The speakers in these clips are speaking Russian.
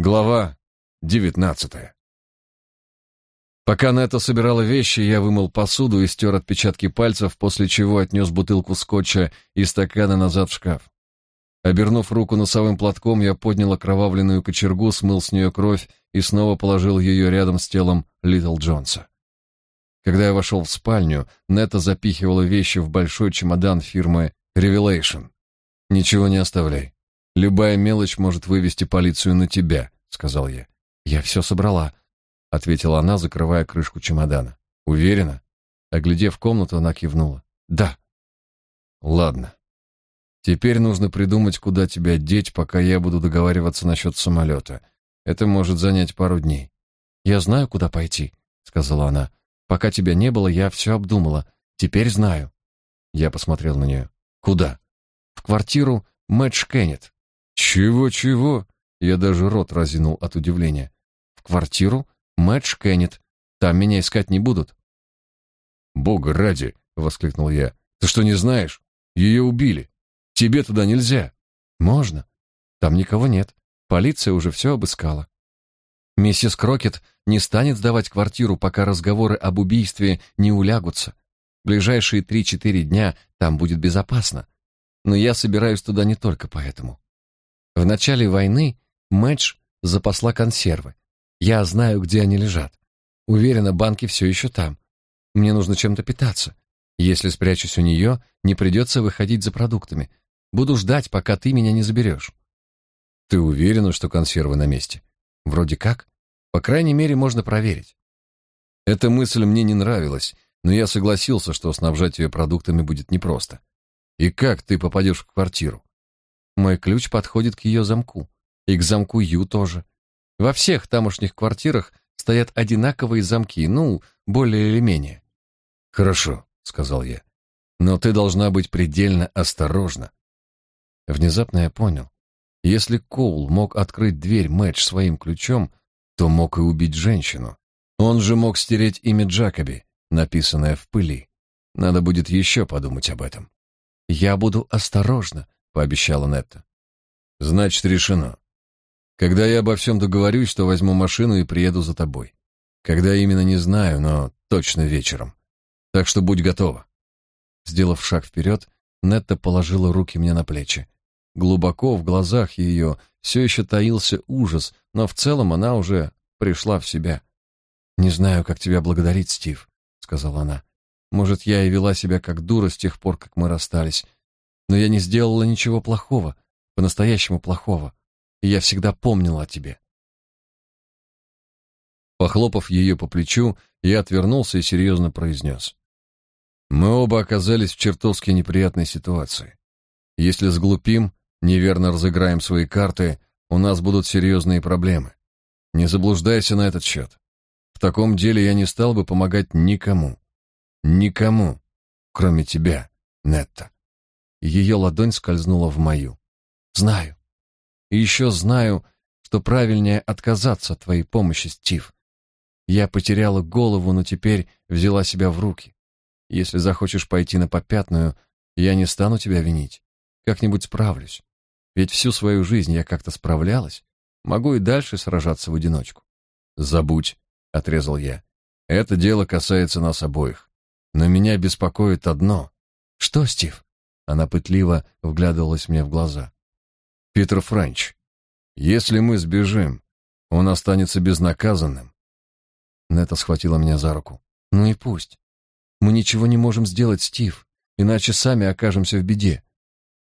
Глава девятнадцатая. Пока Нета собирала вещи, я вымыл посуду и стер отпечатки пальцев, после чего отнес бутылку скотча и стаканы назад в шкаф. Обернув руку носовым платком, я поднял окровавленную кочергу, смыл с нее кровь и снова положил ее рядом с телом Литл Джонса. Когда я вошел в спальню, Нета запихивала вещи в большой чемодан фирмы Revelation. «Ничего не оставляй. Любая мелочь может вывести полицию на тебя, сказал я. Я все собрала, ответила она, закрывая крышку чемодана. Уверена? Оглядев комнату, она кивнула. Да. Ладно. Теперь нужно придумать, куда тебя деть, пока я буду договариваться насчет самолета. Это может занять пару дней. Я знаю, куда пойти, сказала она. Пока тебя не было, я все обдумала. Теперь знаю. Я посмотрел на нее. Куда? В квартиру Мэтч Кеннет. Чего-чего? Я даже рот разинул от удивления. В квартиру Мэтч Кеннет. Там меня искать не будут. Бога ради, воскликнул я. Ты что, не знаешь? Ее убили. Тебе туда нельзя. Можно. Там никого нет. Полиция уже все обыскала. Миссис Крокет не станет сдавать квартиру, пока разговоры об убийстве не улягутся. Ближайшие три-четыре дня там будет безопасно. Но я собираюсь туда не только поэтому. В начале войны Мэдж запасла консервы. Я знаю, где они лежат. Уверена, банки все еще там. Мне нужно чем-то питаться. Если спрячусь у нее, не придется выходить за продуктами. Буду ждать, пока ты меня не заберешь». Ты уверена, что консервы на месте? Вроде как. По крайней мере, можно проверить. Эта мысль мне не нравилась, но я согласился, что снабжать ее продуктами будет непросто. И как ты попадешь в квартиру? Мой ключ подходит к ее замку. И к замку Ю тоже. Во всех тамошних квартирах стоят одинаковые замки, ну, более или менее. Хорошо, сказал я. Но ты должна быть предельно осторожна. Внезапно я понял. Если Коул мог открыть дверь Мэтч своим ключом, то мог и убить женщину. Он же мог стереть имя Джакоби, написанное в пыли. Надо будет еще подумать об этом. Я буду осторожна, пообещала Нетта. Значит, решено. Когда я обо всем договорюсь, то возьму машину и приеду за тобой. Когда именно не знаю, но точно вечером. Так что будь готова. Сделав шаг вперед, Нетта положила руки мне на плечи. Глубоко в глазах ее все еще таился ужас, но в целом она уже пришла в себя. «Не знаю, как тебя благодарить, Стив», — сказала она. «Может, я и вела себя как дура с тех пор, как мы расстались, но я не сделала ничего плохого, по-настоящему плохого, и я всегда помнила о тебе. Похлопав ее по плечу, я отвернулся и серьезно произнес. Мы оба оказались в чертовски неприятной ситуации. Если сглупим, неверно разыграем свои карты, у нас будут серьезные проблемы. Не заблуждайся на этот счет. В таком деле я не стал бы помогать никому. Никому, кроме тебя, Нетта. Ее ладонь скользнула в мою. Знаю. И еще знаю, что правильнее отказаться от твоей помощи, Стив. Я потеряла голову, но теперь взяла себя в руки. Если захочешь пойти на попятную, я не стану тебя винить. Как-нибудь справлюсь. Ведь всю свою жизнь я как-то справлялась. Могу и дальше сражаться в одиночку. Забудь, отрезал я. Это дело касается нас обоих. Но меня беспокоит одно. Что, Стив? Она пытливо вглядывалась мне в глаза. Питер Френч, если мы сбежим, он останется безнаказанным. Нета схватила меня за руку. Ну и пусть. Мы ничего не можем сделать, Стив, иначе сами окажемся в беде.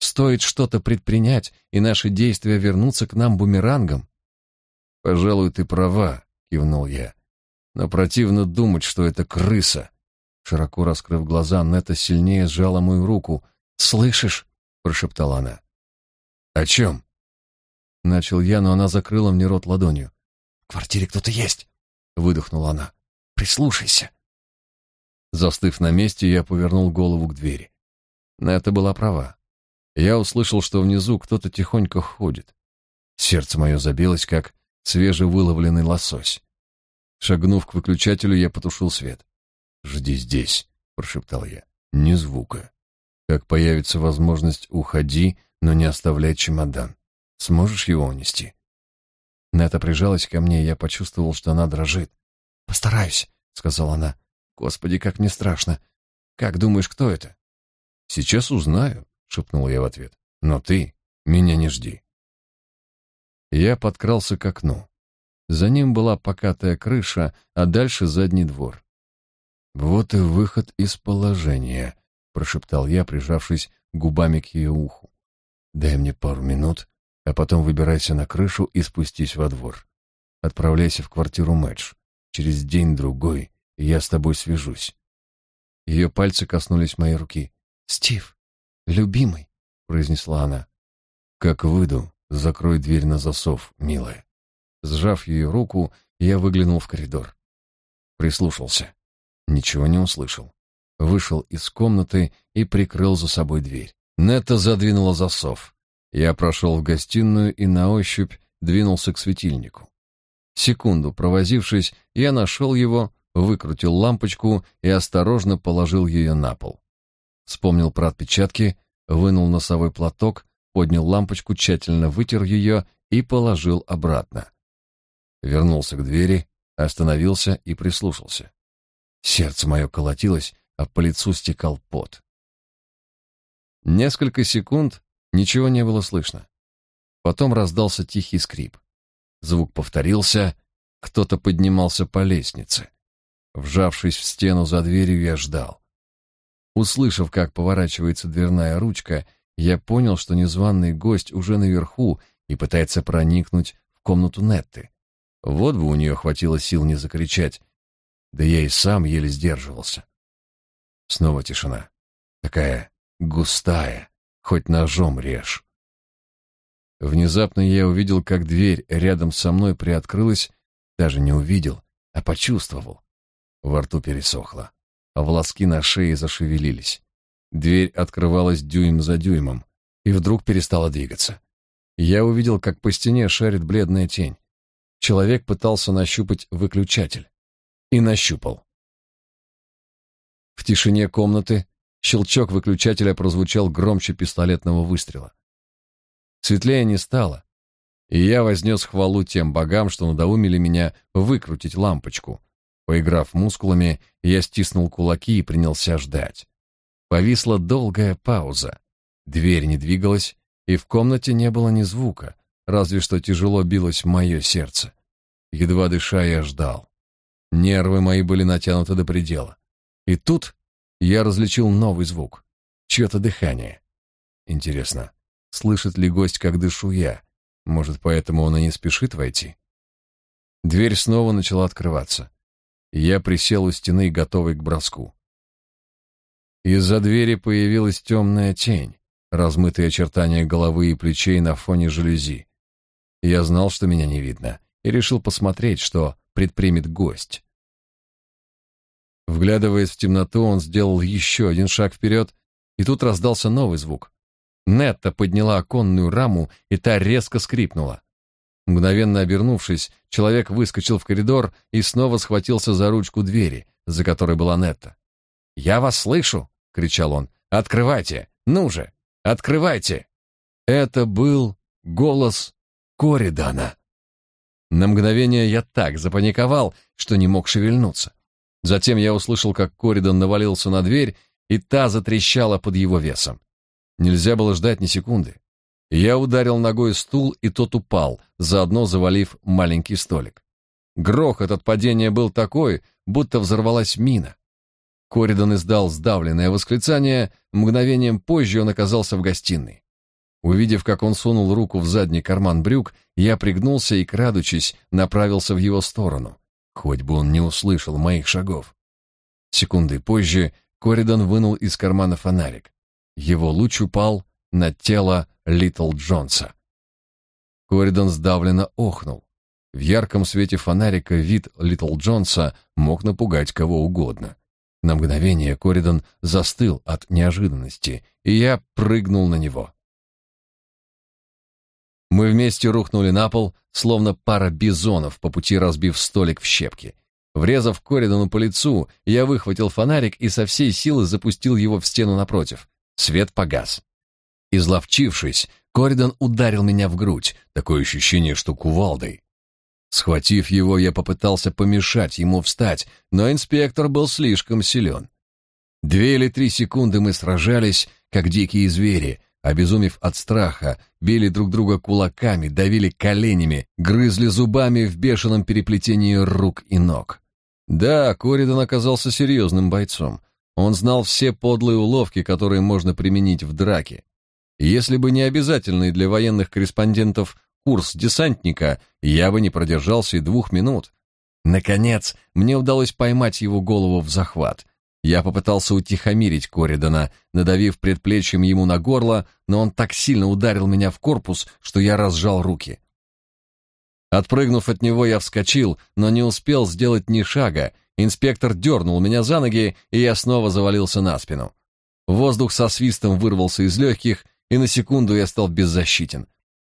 Стоит что-то предпринять, и наши действия вернутся к нам бумерангом. Пожалуй, ты права, кивнул я. Но противно думать, что это крыса. Широко раскрыв глаза, Нета сильнее сжала мою руку, «Слышишь?» — прошептала она. «О чем?» Начал я, но она закрыла мне рот ладонью. «В квартире кто-то есть!» — выдохнула она. «Прислушайся!» Застыв на месте, я повернул голову к двери. На это была права. Я услышал, что внизу кто-то тихонько ходит. Сердце мое забилось, как свежевыловленный лосось. Шагнув к выключателю, я потушил свет. «Жди здесь», — прошептал я. «Ни звука». Как появится возможность, уходи, но не оставляй чемодан. Сможешь его унести? Ната прижалась ко мне, и я почувствовал, что она дрожит. «Постараюсь», — сказала она. «Господи, как мне страшно. Как думаешь, кто это?» «Сейчас узнаю», — шепнул я в ответ. «Но ты меня не жди». Я подкрался к окну. За ним была покатая крыша, а дальше задний двор. «Вот и выход из положения», — прошептал я, прижавшись губами к ее уху. «Дай мне пару минут, а потом выбирайся на крышу и спустись во двор. Отправляйся в квартиру Мэдж. Через день-другой я с тобой свяжусь». Ее пальцы коснулись моей руки. «Стив, любимый», — произнесла она. «Как выйду, закрой дверь на засов, милая». Сжав ее руку, я выглянул в коридор. Прислушался. Ничего не услышал. Вышел из комнаты и прикрыл за собой дверь. Нетта задвинула засов. Я прошел в гостиную и на ощупь двинулся к светильнику. Секунду провозившись, я нашел его, выкрутил лампочку и осторожно положил ее на пол. Вспомнил про отпечатки, вынул носовой платок, поднял лампочку, тщательно вытер ее и положил обратно. Вернулся к двери, остановился и прислушался. Сердце мое колотилось, а по лицу стекал пот. Несколько секунд ничего не было слышно. Потом раздался тихий скрип. Звук повторился, кто-то поднимался по лестнице. Вжавшись в стену за дверью, я ждал. Услышав, как поворачивается дверная ручка, я понял, что незваный гость уже наверху и пытается проникнуть в комнату Нетты. Вот бы у нее хватило сил не закричать да я и сам еле сдерживался. Снова тишина. Такая густая, хоть ножом режь. Внезапно я увидел, как дверь рядом со мной приоткрылась, даже не увидел, а почувствовал. Во рту пересохло, а волоски на шее зашевелились. Дверь открывалась дюйм за дюймом и вдруг перестала двигаться. Я увидел, как по стене шарит бледная тень. Человек пытался нащупать выключатель и нащупал. В тишине комнаты щелчок выключателя прозвучал громче пистолетного выстрела. Светлее не стало, и я вознес хвалу тем богам, что надоумили меня выкрутить лампочку. Поиграв мускулами, я стиснул кулаки и принялся ждать. Повисла долгая пауза. Дверь не двигалась, и в комнате не было ни звука, разве что тяжело билось мое сердце. Едва дыша, я ждал. Нервы мои были натянуты до предела. И тут я различил новый звук. Чье-то дыхание. Интересно, слышит ли гость, как дышу я? Может, поэтому он и не спешит войти? Дверь снова начала открываться. Я присел у стены, готовый к броску. Из-за двери появилась темная тень, размытые очертания головы и плечей на фоне жалюзи. Я знал, что меня не видно, и решил посмотреть, что предпримет гость. Вглядываясь в темноту, он сделал еще один шаг вперед, и тут раздался новый звук. Нетта подняла оконную раму, и та резко скрипнула. Мгновенно обернувшись, человек выскочил в коридор и снова схватился за ручку двери, за которой была Нетта. «Я вас слышу!» — кричал он. «Открывайте! Ну же! Открывайте!» Это был голос Коридана. На мгновение я так запаниковал, что не мог шевельнуться. Затем я услышал, как Коридан навалился на дверь, и та затрещала под его весом. Нельзя было ждать ни секунды. Я ударил ногой стул, и тот упал, заодно завалив маленький столик. Грохот от падения был такой, будто взорвалась мина. Коридан издал сдавленное восклицание, мгновением позже он оказался в гостиной. Увидев, как он сунул руку в задний карман брюк, я пригнулся и, крадучись, направился в его сторону. Хоть бы он не услышал моих шагов. Секунды позже Коридан вынул из кармана фонарик. Его луч упал на тело Литл Джонса. Коридан сдавленно охнул. В ярком свете фонарика вид Литл Джонса мог напугать кого угодно. На мгновение Коридан застыл от неожиданности, и я прыгнул на него. Мы вместе рухнули на пол, словно пара бизонов, по пути разбив столик в щепки. Врезав Коридану по лицу, я выхватил фонарик и со всей силы запустил его в стену напротив. Свет погас. Изловчившись, Коридан ударил меня в грудь, такое ощущение, что кувалдой. Схватив его, я попытался помешать ему встать, но инспектор был слишком силен. Две или три секунды мы сражались, как дикие звери, обезумев от страха, били друг друга кулаками, давили коленями, грызли зубами в бешеном переплетении рук и ног. Да, Коридон оказался серьезным бойцом. Он знал все подлые уловки, которые можно применить в драке. Если бы не обязательный для военных корреспондентов курс десантника, я бы не продержался и двух минут. Наконец, мне удалось поймать его голову в захват. Я попытался утихомирить Коридона, надавив предплечьем ему на горло, но он так сильно ударил меня в корпус, что я разжал руки. Отпрыгнув от него, я вскочил, но не успел сделать ни шага. Инспектор дернул меня за ноги, и я снова завалился на спину. Воздух со свистом вырвался из легких, и на секунду я стал беззащитен.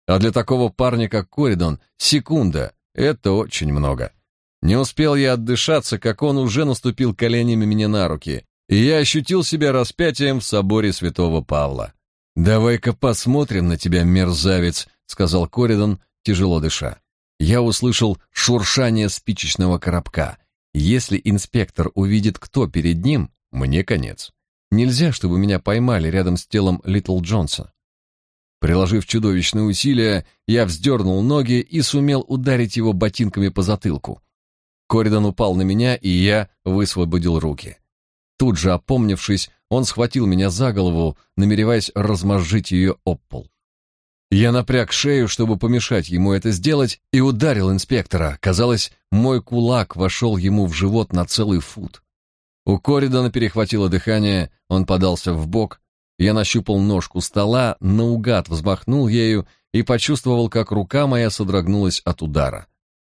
А для такого парня, как Коридон, секунда — это очень много. Не успел я отдышаться, как он уже наступил коленями мне на руки, и я ощутил себя распятием в соборе святого Павла. «Давай-ка посмотрим на тебя, мерзавец», — сказал Коридон, тяжело дыша. Я услышал шуршание спичечного коробка. Если инспектор увидит, кто перед ним, мне конец. Нельзя, чтобы меня поймали рядом с телом Литл Джонса. Приложив чудовищные усилия, я вздернул ноги и сумел ударить его ботинками по затылку. Коридон упал на меня, и я высвободил руки. Тут же, опомнившись, он схватил меня за голову, намереваясь размозжить ее об пол. Я напряг шею, чтобы помешать ему это сделать, и ударил инспектора. Казалось, мой кулак вошел ему в живот на целый фут. У Коридона перехватило дыхание, он подался в бок. Я нащупал ножку стола, наугад взмахнул ею и почувствовал, как рука моя содрогнулась от удара.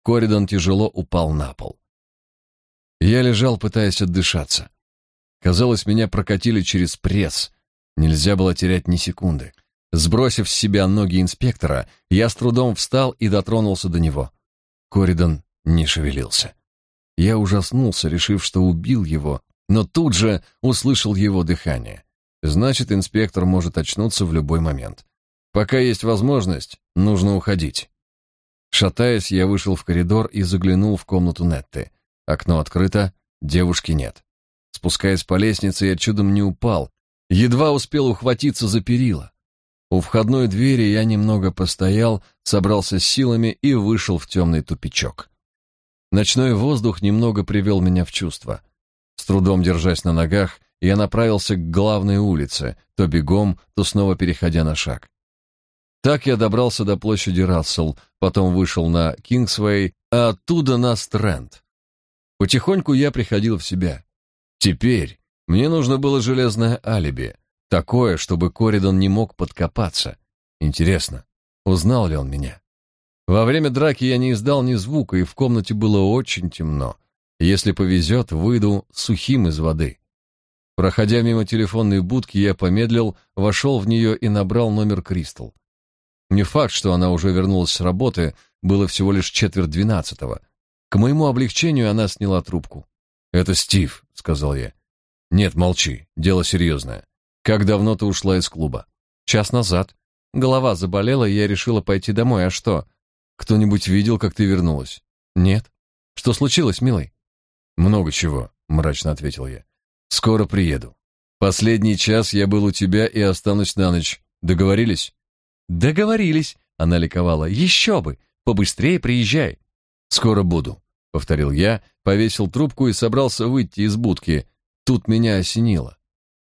Коридон тяжело упал на пол. Я лежал, пытаясь отдышаться. Казалось, меня прокатили через пресс. Нельзя было терять ни секунды. Сбросив с себя ноги инспектора, я с трудом встал и дотронулся до него. Коридон не шевелился. Я ужаснулся, решив, что убил его, но тут же услышал его дыхание. Значит, инспектор может очнуться в любой момент. Пока есть возможность, нужно уходить. Шатаясь, я вышел в коридор и заглянул в комнату Нетты. Окно открыто, девушки нет. Спускаясь по лестнице, я чудом не упал, едва успел ухватиться за перила. У входной двери я немного постоял, собрался с силами и вышел в темный тупичок. Ночной воздух немного привел меня в чувство. С трудом держась на ногах, я направился к главной улице, то бегом, то снова переходя на шаг. Так я добрался до площади Рассел, потом вышел на Кингсвей, а оттуда на Стрэнд. Потихоньку я приходил в себя. Теперь мне нужно было железное алиби — Такое, чтобы Коридон не мог подкопаться. Интересно, узнал ли он меня? Во время драки я не издал ни звука, и в комнате было очень темно. Если повезет, выйду сухим из воды. Проходя мимо телефонной будки, я помедлил, вошел в нее и набрал номер Кристал. Не факт, что она уже вернулась с работы, было всего лишь четверть двенадцатого. К моему облегчению она сняла трубку. «Это Стив», — сказал я. «Нет, молчи, дело серьезное. Как давно ты ушла из клуба? Час назад. Голова заболела, и я решила пойти домой. А что? Кто-нибудь видел, как ты вернулась? Нет. Что случилось, милый? Много чего, мрачно ответил я. Скоро приеду. Последний час я был у тебя и останусь на ночь. Договорились? Договорились, она ликовала. Еще бы, побыстрее приезжай. Скоро буду, повторил я, повесил трубку и собрался выйти из будки. Тут меня осенило.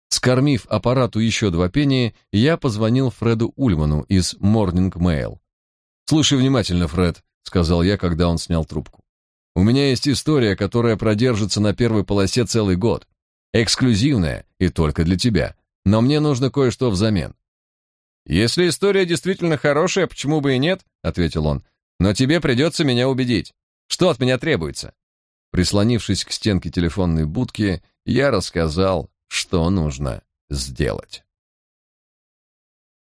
Скормив аппарату еще два пенни, я позвонил Фреду Ульману из Morning Mail. «Слушай внимательно, Фред», — сказал я, когда он снял трубку. «У меня есть история, которая продержится на первой полосе целый год. Эксклюзивная и только для тебя. Но мне нужно кое-что взамен». «Если история действительно хорошая, почему бы и нет?» — ответил он. «Но тебе придется меня убедить. Что от меня требуется?» Прислонившись к стенке телефонной будки, я рассказал, что нужно сделать.